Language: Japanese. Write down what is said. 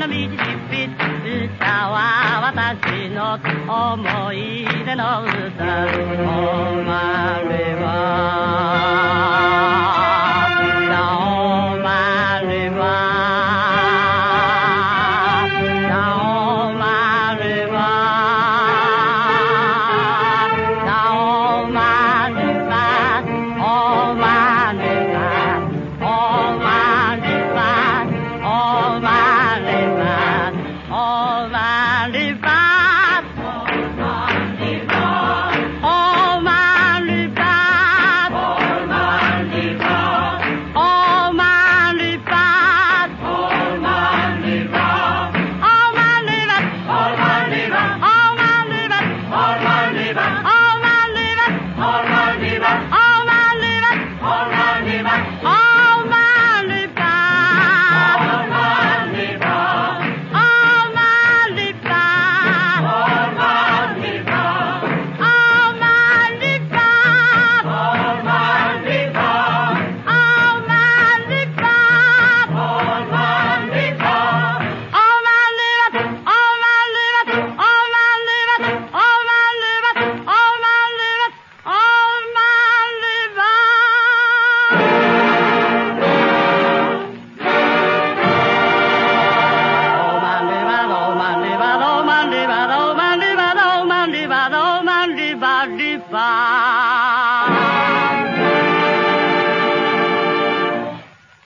の道しっぴ歌は私の思い出の歌。Oliver. Và